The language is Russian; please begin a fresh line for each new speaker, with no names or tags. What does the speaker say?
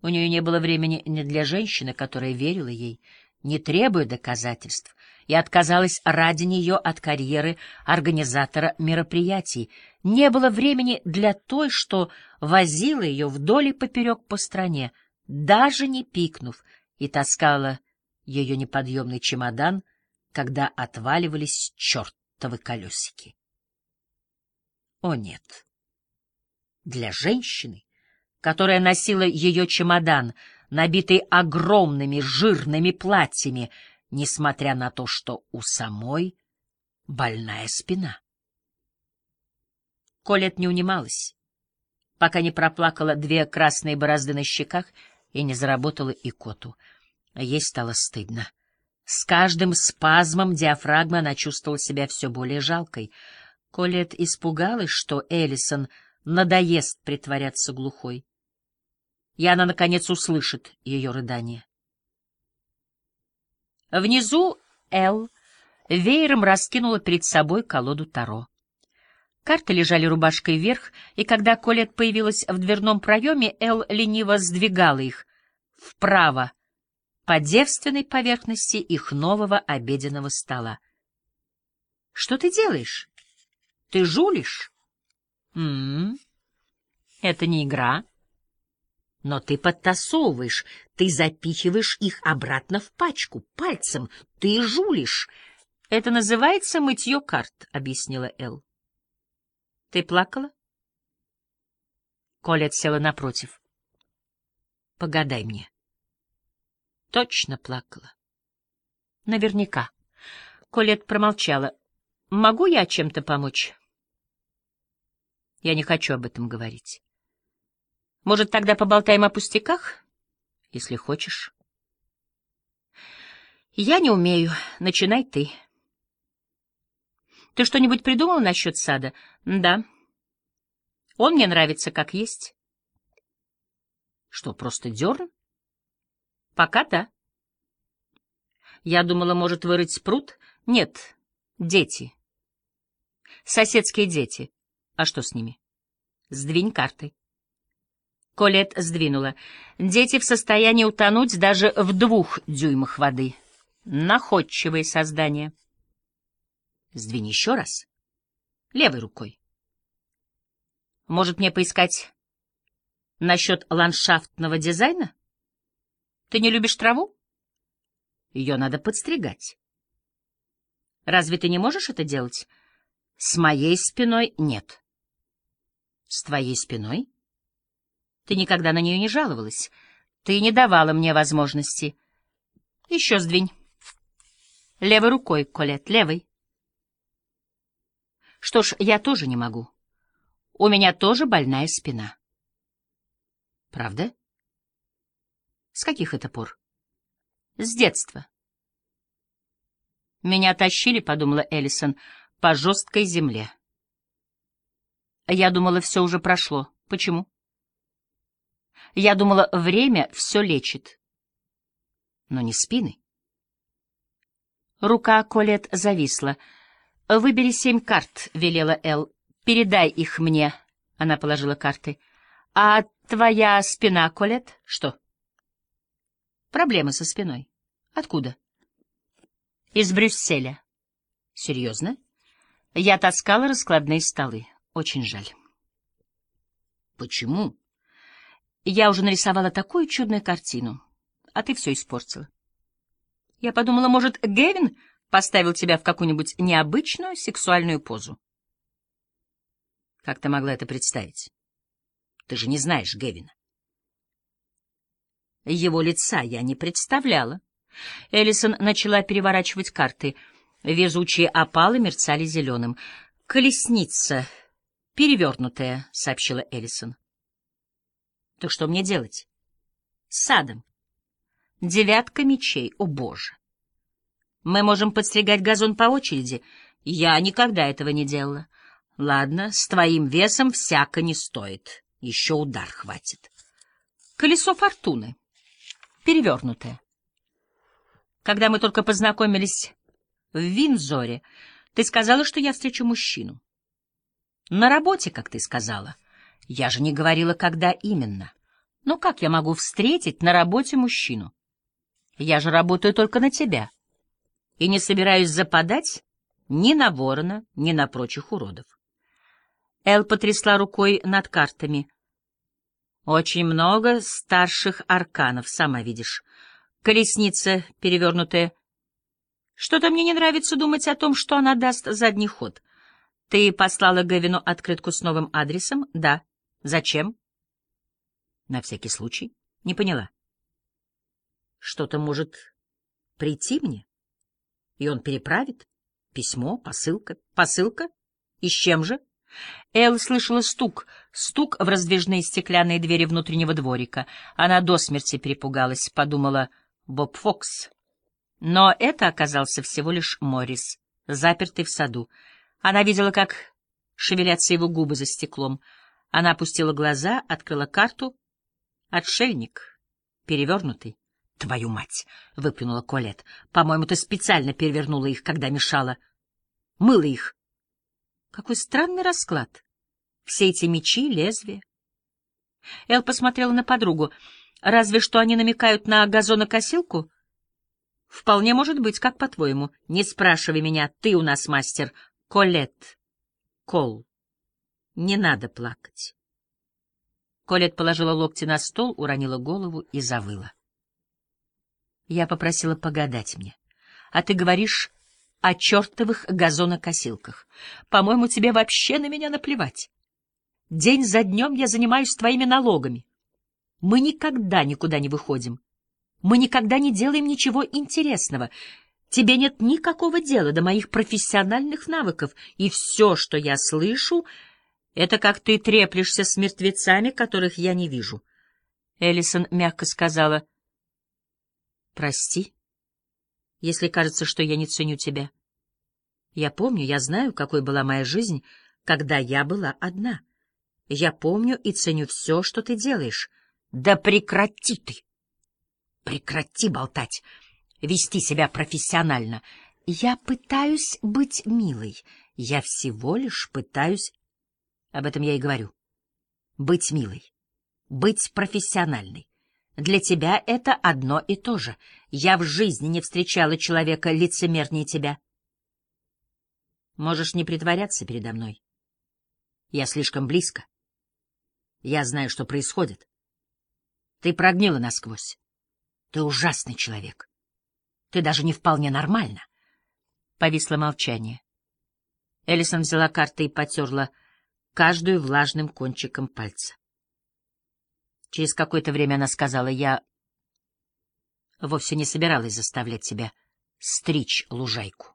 У нее не было времени ни для женщины, которая верила ей, не требуя доказательств, и отказалась ради нее от карьеры организатора мероприятий. Не было времени для той, что возила ее вдоль и поперек по стране, даже не пикнув, и таскала ее неподъемный чемодан, когда отваливались чертовы колесики. О нет! Для женщины, которая носила ее чемодан, набитый огромными жирными платьями, несмотря на то, что у самой больная спина. Колет не унималась, пока не проплакала две красные борозды на щеках и не заработала икоту. Ей стало стыдно. С каждым спазмом диафрагмы она чувствовала себя все более жалкой. Колет испугалась, что Эллисон надоест притворяться глухой. И она, наконец, услышит ее рыдание. Внизу Эл веером раскинула перед собой колоду Таро. Карты лежали рубашкой вверх, и когда Колет появилась в дверном проеме, Эл лениво сдвигала их вправо по девственной поверхности их нового обеденного стола. — Что ты делаешь? Ты жулишь? М -м -м. Это не игра. Но ты подтасовываешь, ты запихиваешь их обратно в пачку, пальцем, ты жулишь. Это называется мытье карт, — объяснила Эл. Ты плакала? Колет села напротив. Погадай мне. Точно плакала. Наверняка. Колет промолчала. Могу я чем-то помочь? Я не хочу об этом говорить. Может, тогда поболтаем о пустяках, если хочешь? Я не умею. Начинай ты. Ты что-нибудь придумал насчет сада? Да. Он мне нравится как есть. Что, просто дерн? Пока да. Я думала, может, вырыть пруд? Нет, дети. Соседские дети. А что с ними? Сдвинь карты. Колет сдвинула. Дети в состоянии утонуть даже в двух дюймах воды. Находчивые создания. Сдвинь еще раз. Левой рукой. Может, мне поискать насчет ландшафтного дизайна? Ты не любишь траву? Ее надо подстригать. Разве ты не можешь это делать? С моей спиной нет. С твоей спиной? Ты никогда на нее не жаловалась. Ты не давала мне возможности. Еще сдвинь. Левой рукой, Колет, левой. Что ж, я тоже не могу. У меня тоже больная спина. Правда? С каких это пор? С детства. Меня тащили, подумала Эллисон, по жесткой земле. Я думала, все уже прошло. Почему? Я думала, время все лечит. Но не спины. Рука Колет зависла. «Выбери семь карт», — велела Эл. «Передай их мне», — она положила карты. «А твоя спина, Колет, что?» «Проблемы со спиной. Откуда?» «Из Брюсселя». «Серьезно?» «Я таскала раскладные столы. Очень жаль». «Почему?» «Я уже нарисовала такую чудную картину, а ты все испортила». Я подумала, может, Гевин поставил тебя в какую-нибудь необычную сексуальную позу. Как ты могла это представить? Ты же не знаешь Гевина. Его лица я не представляла. Эллисон начала переворачивать карты. Везучие опалы мерцали зеленым. «Колесница, перевернутая», — сообщила Эллисон. «Так что мне делать?» «С садом». «Девятка мечей, о боже!» Мы можем подстригать газон по очереди. Я никогда этого не делала. Ладно, с твоим весом всяко не стоит. Еще удар хватит. Колесо фортуны. Перевернутое. Когда мы только познакомились в Винзоре, ты сказала, что я встречу мужчину. На работе, как ты сказала. Я же не говорила, когда именно. Но как я могу встретить на работе мужчину? Я же работаю только на тебя. И не собираюсь западать ни на ворона, ни на прочих уродов. Эл потрясла рукой над картами. Очень много старших арканов, сама видишь. Колесница перевернутая. Что-то мне не нравится думать о том, что она даст задний ход. Ты послала Гевину открытку с новым адресом? Да. Зачем? На всякий случай. Не поняла. Что-то может прийти мне? И он переправит? Письмо, посылка. Посылка? И с чем же? Эл слышала стук, стук в раздвижные стеклянные двери внутреннего дворика. Она до смерти перепугалась, подумала Боб Фокс. Но это оказался всего лишь Моррис, запертый в саду. Она видела, как шевелятся его губы за стеклом. Она опустила глаза, открыла карту. Отшельник, перевернутый. «Твою мать!» — выплюнула Колет. «По-моему, ты специально перевернула их, когда мешала. Мыла их. Какой странный расклад. Все эти мечи, лезвия». Эл посмотрела на подругу. «Разве что они намекают на газонокосилку?» «Вполне может быть, как по-твоему. Не спрашивай меня, ты у нас мастер. Колет. Кол. Не надо плакать». Колет положила локти на стол, уронила голову и завыла. Я попросила погадать мне. А ты говоришь о чертовых газонокосилках. По-моему, тебе вообще на меня наплевать. День за днем я занимаюсь твоими налогами. Мы никогда никуда не выходим. Мы никогда не делаем ничего интересного. Тебе нет никакого дела до моих профессиональных навыков, и все, что я слышу, это как ты треплешься с мертвецами, которых я не вижу. Эллисон мягко сказала — Прости, если кажется, что я не ценю тебя. Я помню, я знаю, какой была моя жизнь, когда я была одна. Я помню и ценю все, что ты делаешь. Да прекрати ты! Прекрати болтать, вести себя профессионально. Я пытаюсь быть милой. Я всего лишь пытаюсь... Об этом я и говорю. Быть милой. Быть профессиональной. Для тебя это одно и то же. Я в жизни не встречала человека лицемернее тебя. Можешь не притворяться передо мной. Я слишком близко. Я знаю, что происходит. Ты прогнила насквозь. Ты ужасный человек. Ты даже не вполне нормально. Повисло молчание. Эллисон взяла карты и потерла каждую влажным кончиком пальца. Через какое-то время она сказала, я вовсе не собиралась заставлять тебя стричь лужайку.